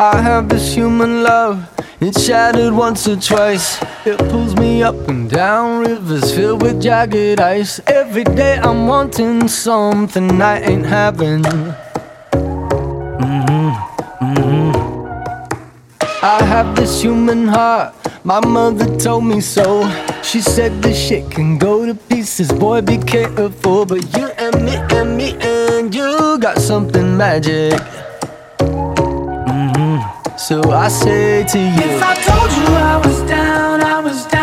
I have this human love, it's shattered once or twice. It pulls me up and down rivers filled with jagged ice. Every day I'm wanting something I ain't having. Mm-hmm, mm-hmm. I have this human heart, my mother told me so. She said this shit can go to pieces, boy, be careful. But you and me and me and you got something magic. So I say to you If I told you I was down, I was down,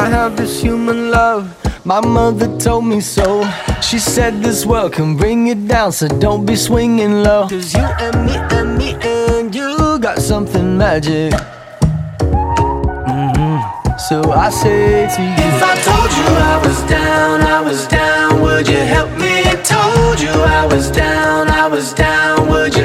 I have this human love. My mother told me so. She said this world can bring you down, so don't be swinging low. Cause you and me and me and you got something magic. hmm So I say to you. If I told you I was down, I was down, would you help me? I Told you I was down, I was down, would you